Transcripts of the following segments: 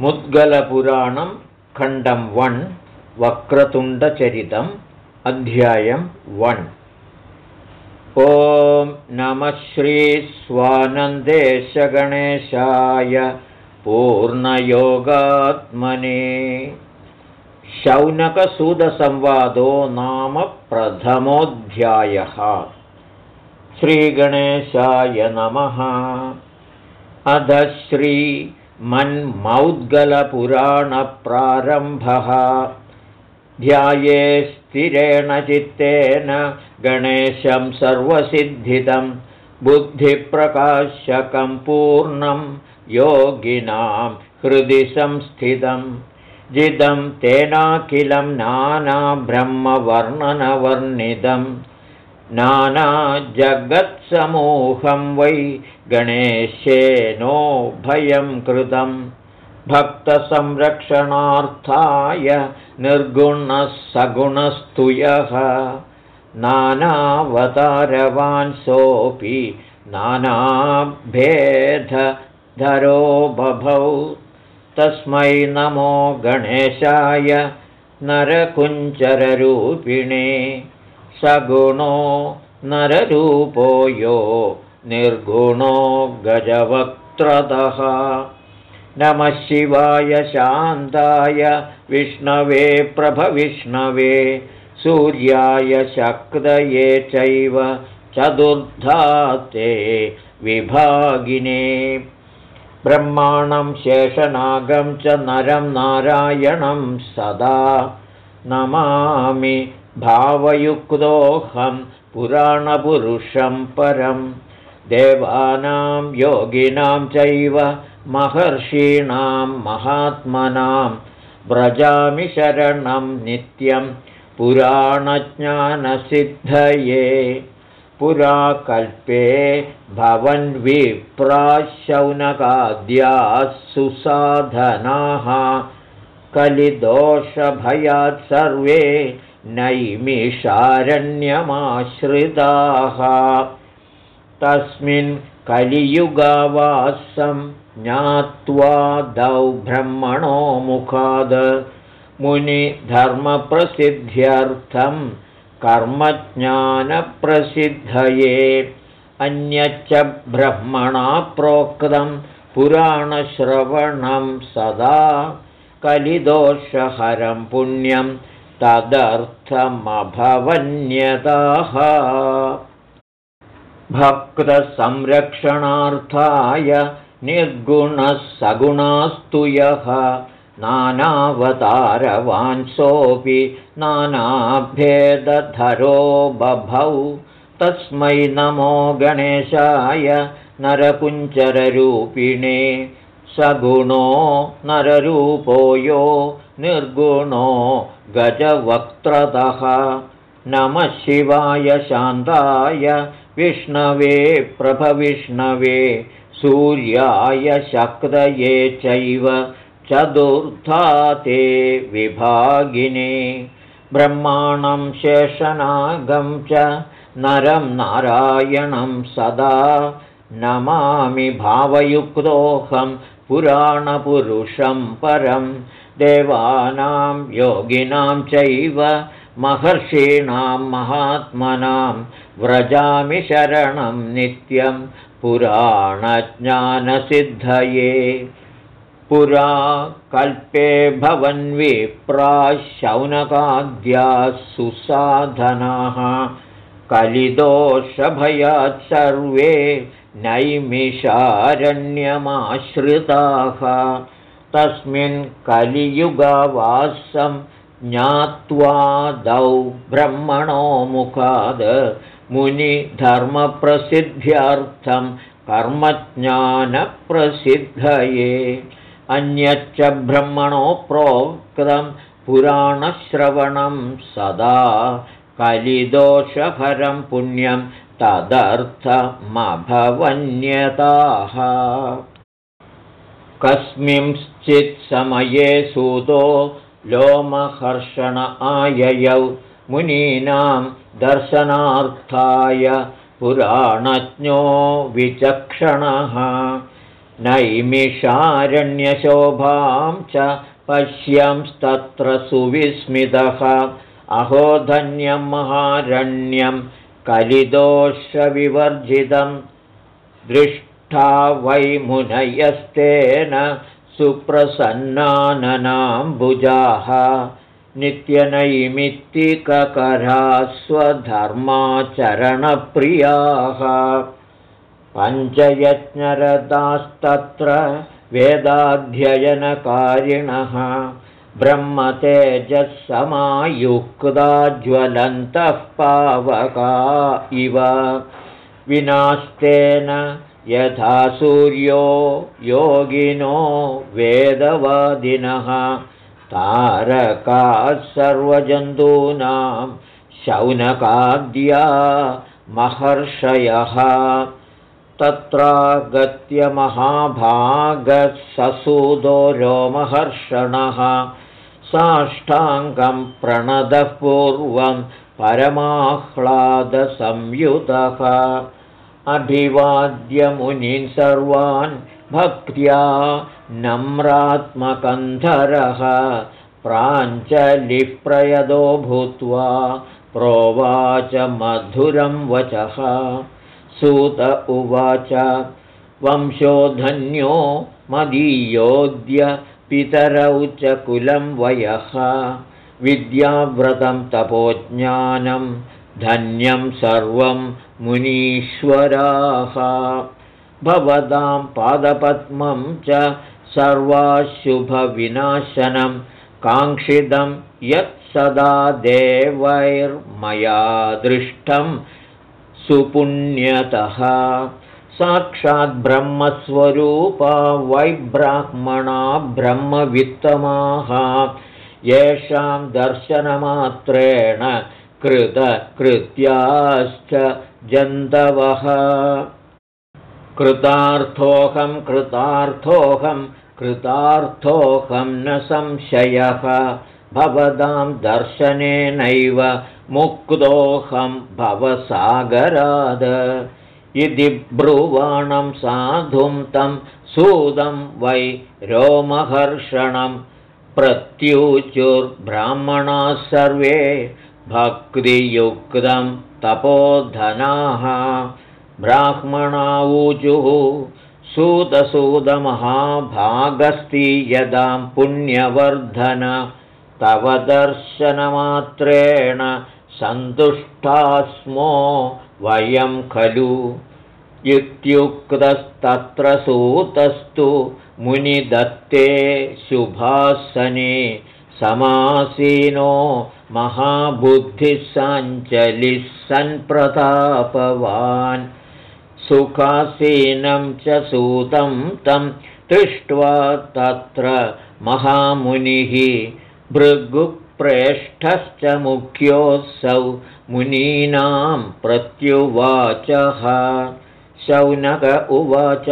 मुद्गलपुराणं खण्डं वन् वक्रतुण्डचरितम् अध्यायं वन्। ॐ नमः श्रीस्वानन्देशगणेशाय पूर्णयोगात्मने। शौनकसूदसंवादो नाम प्रथमोऽध्यायः। श्रीगणेशाय नमः। अध श्री मन्मौद्गलपुराणप्रारम्भः। ध्याये स्थिरेण चित्तेन गणेशं सर्वसिद्धितं बुद्धिप्रकाशकं पूर्णं योगिनां हृदि संस्थितं। जिदं तेनाखिलं नानाब्रह्मवर्णनवर्णितम् नानाजगत्समूहं वै गणेशेनो भयं कृतं। भक्तसंरक्षणार्थाय निर्गुणः सगुणस्तु यः नानावतारवान् सोऽपि नानाभेदधरो बभौ। तस्मै नमो गणेशाय नरकुञ्चररूपिणे सगुणो नररूपो यो निर्गुणो गजवक्त्रतः। नमः शिवाय शान्ताय विष्णवे प्रभविष्णवे सूर्याय शक्तये चैव चतुर्धाते विभागिने। ब्रह्माणं शेषनागं च नरं नारायणं सदा नमामि भावयुक्तोऽहं पुराणपुरुषं परं। देवानां योगिनां चैव महर्षीणां महात्मनां व्रजामि शरणं नित्यं पुराणज्ञानसिद्धये। पुराकल्पे भवन्विप्राशौनकाद्याः सुसाधनाः कलिदोषभयात् सर्वे नैमिषारण्यमाश्रिताः। तस्मिन् कलियुगावासं ज्ञात्वा दौ ब्रह्मणो मुखाद। मुनिधर्मप्रसिद्ध्यर्थं कर्मज्ञानप्रसिद्धये। अन्यच्च ब्रह्मणा प्रोक्तं पुराणश्रवणं सदा कलिदोषहरं पुण्यं तदर्थमभवन्यतः। भक्तसंरक्षणार्थाय निर्गुणः सगुणास्तु यः। नानावतारवांसोऽपि नानाभेदधरो बभौ। तस्मै नमो गणेशाय नरकुञ्चररूपिणे सगुणो नररूपो यो निर्गुणो गजवक्त्रतः। नमः शिवाय शान्ताय विष्णवे प्रभविष्णवे सूर्याय शक्तये चैव चतुर्था ते विभागिने। ब्रह्माणं शेषनागं च नरं नारायणं सदा। नमामि भावयुक्तोऽहं पुराणपुरुषं परं देवानां योगिनां चैव महर्षीणां महात्मनां व्रजामि शरणं नित्यं पुराणज्ञानसिद्धये। पुरा कल्पे भवन्विप्राशौनकाद्याः सुसाधनाः कलिदोषभयात् सर्वे नैमिषारण्यमाश्रिताः। तस्मिन् कलियुगावासं ज्ञात्वादौ ब्रह्मणो मुखाद मुनिधर्मप्रसिद्ध्यर्थं कर्मज्ञानप्रसिद्धये। अन्यच्च ब्रह्मणो प्रोक्तं पुराणश्रवणं सदा कलिदोषभरं पुण्यं तदर्थमभवन्यताः। कस्मिंश्चित् समये सूतो लोमहर्षण आययौ मुनीनां दर्शनार्थाय पुराणज्ञो विचक्षणः। नैमिषारण्यशोभां च पश्यंस्तत्र सुविस्मितः। अहो धन्यं महारण्यं कलिदोषविवर्जितं दृष्टा वै मुनयस्तेन सुप्रसन्नाननाम्बुजाः। नित्यनैमित्तिककरा स्वधर्माचरणप्रियाः पञ्चयज्ञरदास्तत्र वेदाध्ययनकारिणः ब्रह्मतेजःसमायुक्ता ज्वलन्तः पावका इव। विनास्तेन यथा सूर्यो योगिनो वेदवादिनः। तारकाः सर्वजन्तूनां शौनकाद्या महर्षयः तत्रागत्य महाभागसुदो रोमहर्षणः साष्टाङ्गं प्रणदः पूर्वं परमाह्लादसंयुतः अभिवाद्यमुनीन् सर्वान् भक्त्या नम्रात्मकन्धरः प्राञ्चलिप्रयदो भूत्वा प्रोवाच मधुरं वचः सूत उवाच। वंशोधन्यो मदीयोद्य पितरौ च कुलं वयः। विद्याव्रतं तपोज्ञानं धन्यं सर्वं मुनीश्वराः। भवतां पादपद्मं च सर्वाशुभविनाशनं काङ्क्षितं यत् सदा देवैर्मया दृष्टं सुपुण्यतः साक्षाद्ब्रह्मस्वरूपा वैब्राह्मणा ब्रह्मवित्तमाः। येषां दर्शनमात्रेण कृतकृत्याश्च जन्तवः। कृतार्थोऽहं कृतार्थोऽहं कृतार्थोऽहं न संशयः भवतां दर्शनेनैव मुक्तोऽहं भवसागराद। इति ब्रुवाणं साधुं तं सूदं वै रोमहर्षणं प्रत्युचुर्ब्राह्मणाः सर्वे भक्तियुक्तं तपोधनाः। ब्राह्मणावूचुः सूतसूदमहाभागस्ति यदां पुण्यवर्धन तव दर्शनमात्रेण सन्तुष्टा स्मो वयं खलु। इत्युक्तस्तत्र सूतस्तु मुनिदत्ते शुभासने समासीनो महाबुद्धिः सञ्चलिः सन्प्रतापवान्। सुखासीनं च सूतं तं दृष्ट्वा तत्र महामुनिः भृगुप्रेष्ठश्च मुख्योऽसौ मुनीनां प्रत्युवाचः। शौनक उवाच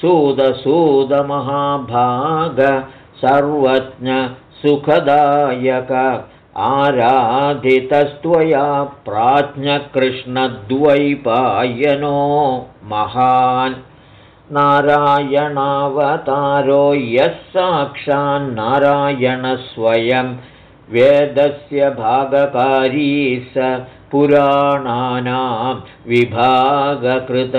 सूदसूदमहाभाग सर्वज्ञसुखदायक आराधितस्त्वया प्राज्ञकृष्णद्वैपायनो महान् नारायणावतारो यः साक्षान्नारायणस्वयं वेदस्य भागकारी स पुराणानां विभागकृत।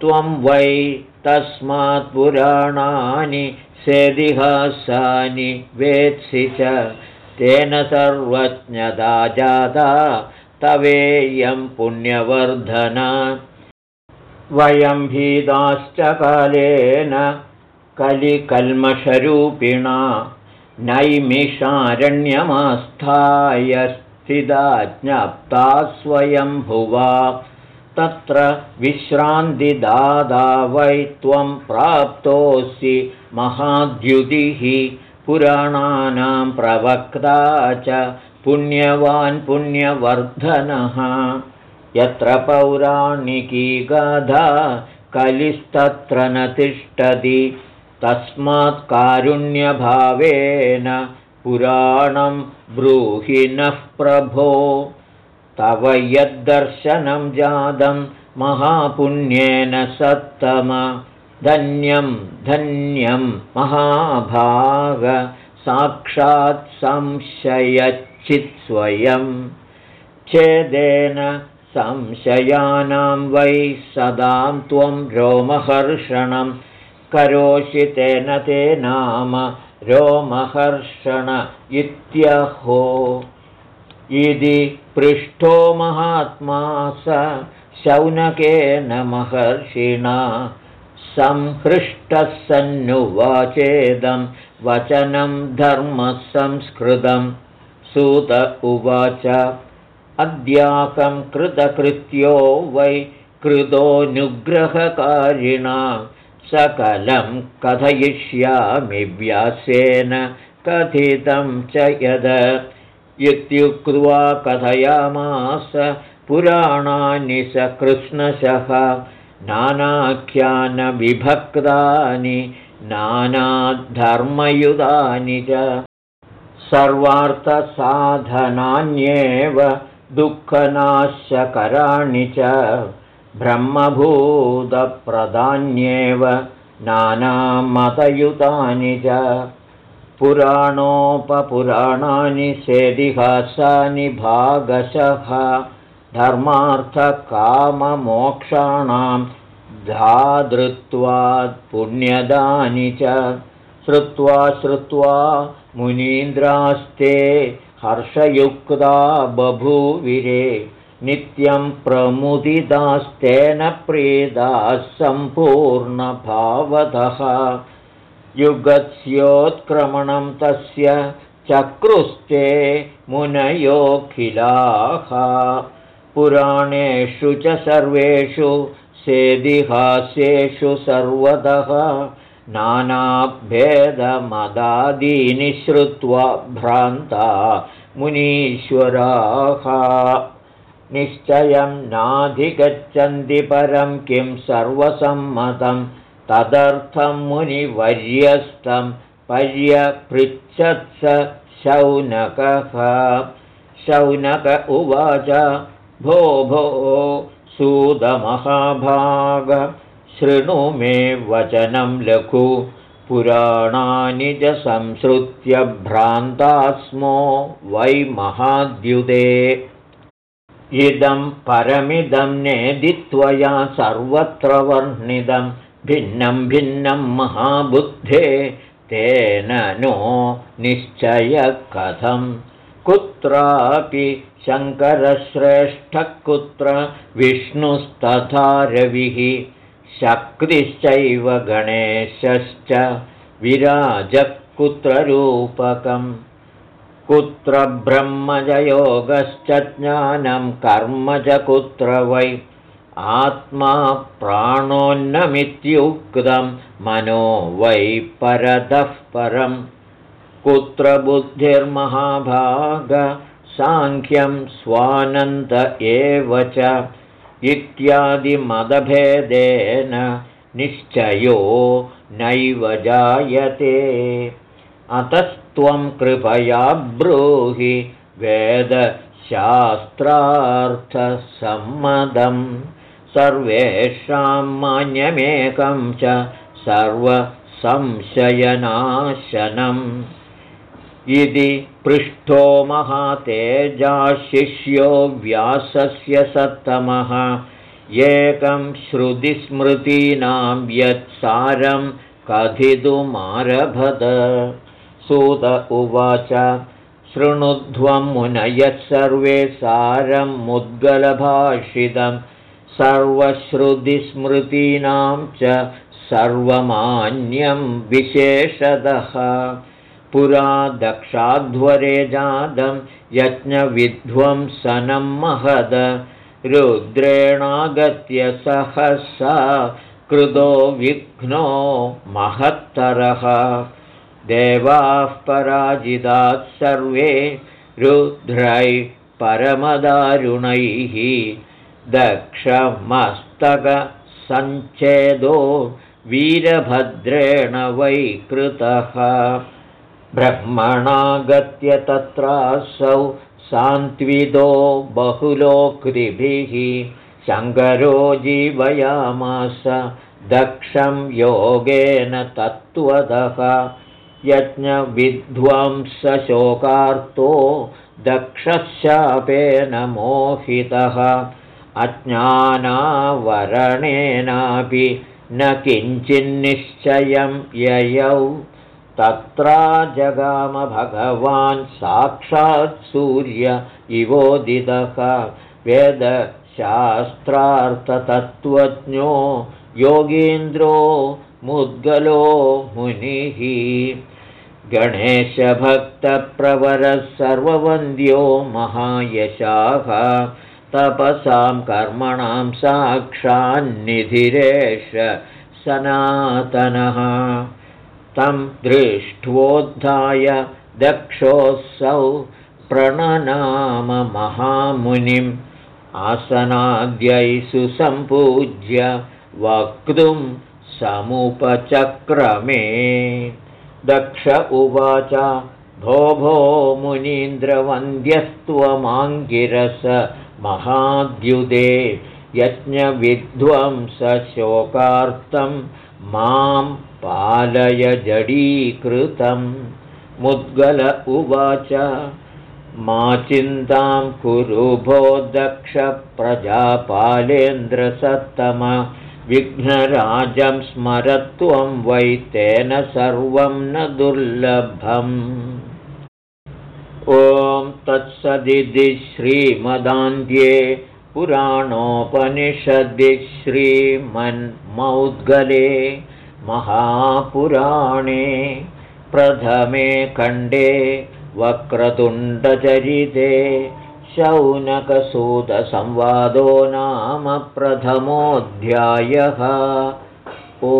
त्वं वै तस्मात् पुराणानि सेदिहासानि वेत्सि च। तेन सर्वज्ञता जाता तवेयं पुण्यवर्धन वयं भीदाश्च कालेन कलिकल्मषरूपिणा नैमिषारण्यमास्थाय स्थिता ज्ञप्ता स्वयम्भुवा तत्र विश्रान्तिदादा वै त्वं प्राप्तोऽसि महाद्युतिः। पुराणानां प्रवक्ता च पुण्यवान् पुण्यवर्धनः यत्र पौराणिकी गाधा कलिस्तत्र न तिष्ठति तस्मात् कारुण्यभावेन पुराणं ब्रूहि नः प्रभो। तव यद्दर्शनं जातं महापुण्येन सत्तम। धन्यं धन्यं महाभाग साक्षात् संशयच्चित्स्वयं छेदेन संशयानां वै सदां त्वं रोमहर्षणं करोषि तेन ते नाम रोमहर्षण इत्यहो। इति पृष्ठो महात्मा स शौनकेन महर्षिणा। संहृष्टः सन्नुवाचेदं वचनं धर्मसंस्कृतं। सुत उवाच अद्याकं कृतकृत्यो वै कृतोऽनुग्रहकारिणा सकलं कथयिष्यामि व्यासेन कथितं च यद। इत्युक्त्वा कथयामास पुराणानि स कृष्णशः नानाख्यानविभक्तानि नानाधर्मयुधानि च। सर्वार्थसाधनान्येव दुःखनाशकराणि च ब्रह्मभूतप्रदान्येव नानामतयुतानि च पुराणोपपुराणानि सेदिहासानि भागशः धर्मार्थकाममोक्षाणां धादृत्वात् पुण्यदानि च श्रुत्वा श्रुत्वा मुनीन्द्रास्ते हर्षयुक्ता बभूविरे नित्यं प्रमुदितास्तेन प्रीदाः सम्पूर्णभावतः युगस्योत्क्रमणं तस्य चक्रुस्ते मुनयोऽखिलाः। पुराणेषु च सर्वेषु सेदिहास्येषु सर्वतः नानाभेदमदादीनि श्रुत्वा भ्रान्ता मुनीश्वराः। निश्चयं नाधिगच्छन्ति परं किं सर्वसम्मतं तदर्थं मुनिवर्यस्तं पर्यपृच्छत्स शौनकः। शौनक उवाच भो भो सूदमहाभाग शृणु मे वचनं लघु पुराणानि च संसृत्य भ्रान्ता स्मो वै महाद्युते इदं परमिदं नेदित्वया सर्वत्र वर्णितं भिन्नं भिन्नं महाबुद्धे। तेन नो निश्चयकथं। कुत्रापि शङ्करश्रेष्ठः कुत्र विष्णुस्तथा रविः शक्तिश्चैव गणेशश्च विराजकुत्ररूपकम् कुत्र ब्रह्मजयोगश्च ज्ञानं कर्म च कुत्र वै? आत्मा प्राणोन्नमित्युक्तं मनो वै परतः परं। कुत्र बुद्धिर्महाभाग साङ्ख्यं स्वानन्द एव च इत्यादिमदभेदेन निश्चयो नैव जायते। अतस्त्वं कृपया ब्रूहि वेदशास्त्रार्थसम्मदं सर्वेषां मान्यमेकं च सर्वसंशयनाशनम् इति पृष्ठो महातेजाशिष्यो व्यासस्य सत्तमः एकं श्रुतिस्मृतीनां यत्सारं कथितुमारभत। सुत उवाच शृणुध्वं मुनयः सर्वे सारं मुद्गलभाषितं। सर्वश्रुतिस्मृतीनां च सर्वमान्यं विशेषतः पुरा दक्षाध्वरे जातं यज्ञविध्वंसनं महद। रुद्रेणागत्य सहसा कृतो विघ्नो महत्तरः। देवाः पराजितात् सर्वे रुद्रै परमदारुणैः। दक्षमस्तकसञ्च्छेदो वीरभद्रेण वै कृतः ब्रह्मणागत्य तत्रासौ सान्त्वितो बहुलोकृतिभिः शङ्करो जीवयामास दक्षं योगेन तत्त्वदः यज्ञविध्वंसशोकार्तो दक्षशापेन मोहितः अज्ञानावरणेनापि न किञ्चिन्निश्चयं ययौ तत्रा जगाम भगवान् साक्षात् सूर्य इवोदितः। वेदशास्त्रार्थतत्त्वज्ञो योगीन्द्रो मुद्गलो मुनिः। गणेशभक्तप्रवरः सर्ववन्द्यो महायशाः। तपसां कर्मणां साक्षान्निधिरेष सनातनः तं दृष्ट्वोद्धाय दक्षोऽसौ प्रणनाममहामुनिम् आसनाद्यै सुसम्पूज्य वक्तुं समुपचक्रमे। दक्ष उवाच भो भो मुनीन्द्रवन्द्यस्त्वमाङ्गिरस महाद्युदे यज्ञविध्वंसशोकार्तं मां पालय जडीकृतं। मुद्गल उवाच मा चिन्तां कुरु भो दक्षप्रजापालेन्द्रसत्तम विघ्नराजं स्मरत्वं वै तेन सर्वं न दुर्लभम्। ॐ तत्सदिति श्रीमदान्ध्ये पुराणोपनिषदि श्रीमन्मौद्गले महापुराणे प्रथमे खण्डे वक्रतुण्डचरिते शौनकसूतसंवादो नाम प्रथमोऽध्यायः। ओ